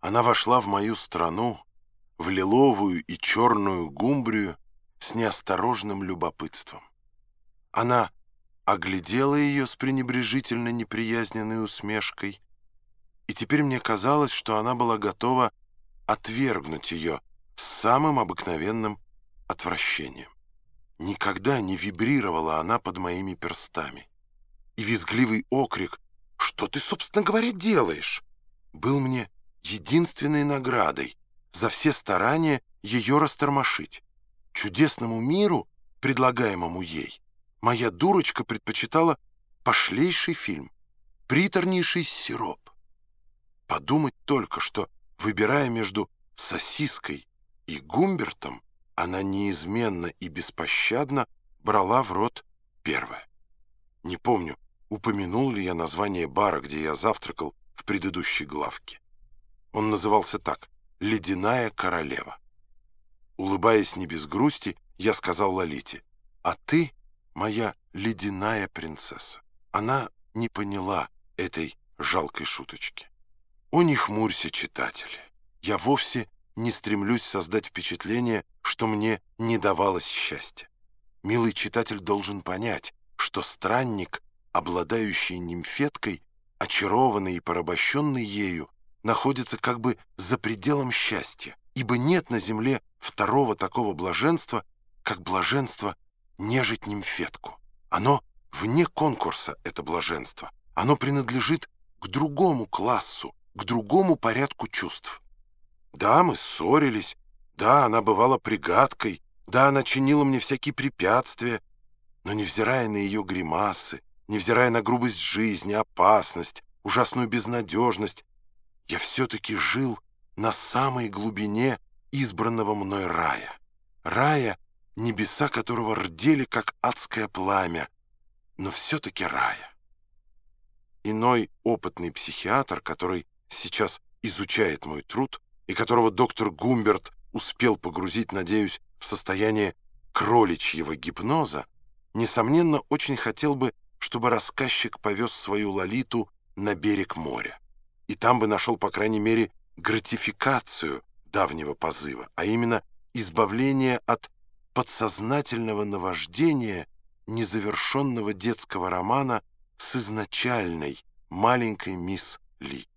Она вошла в мою страну, в лиловую и черную гумбрию с неосторожным любопытством. Она оглядела ее с пренебрежительно неприязненной усмешкой, и теперь мне казалось, что она была готова отвергнуть ее с самым обыкновенным отвращением. Никогда не вибрировала она под моими перстами. И визгливый окрик «Что ты, собственно говоря, делаешь?» был мне единственной наградой за все старания ее растормошить. Чудесному миру, предлагаемому ей, моя дурочка предпочитала пошлейший фильм, приторнейший сироп. Подумать только, что, выбирая между сосиской и гумбертом, она неизменно и беспощадно брала в рот первое. Не помню, упомянул ли я название бара, где я завтракал в предыдущей главке. Он назывался так «Ледяная королева». Улыбаясь не без грусти, я сказал Лолите, «А ты моя ледяная принцесса». Она не поняла этой жалкой шуточки. О, не хмурься, читатели. Я вовсе не стремлюсь создать впечатление, что мне не давалось счастья. Милый читатель должен понять, что странник, обладающий нимфеткой, очарованный и порабощенный ею, находится как бы за пределом счастья, ибо нет на земле второго такого блаженства, как блаженство нежить нимфетку. Оно вне конкурса, это блаженство. Оно принадлежит к другому классу, к другому порядку чувств. Да, мы ссорились, да, она бывала пригадкой, да, она чинила мне всякие препятствия, но невзирая на ее гримасы, невзирая на грубость жизни, опасность, ужасную безнадежность, я все-таки жил на самой глубине избранного мной рая. Рая, небеса которого рдели, как адское пламя, но все-таки рая. Иной опытный психиатр, который сейчас изучает мой труд, и которого доктор Гумберт успел погрузить, надеюсь, в состояние кроличьего гипноза, несомненно, очень хотел бы, чтобы рассказчик повез свою Лолиту на берег моря. И там бы нашел, по крайней мере, гратификацию давнего позыва, а именно избавление от подсознательного наваждения незавершенного детского романа с изначальной маленькой мисс Ли.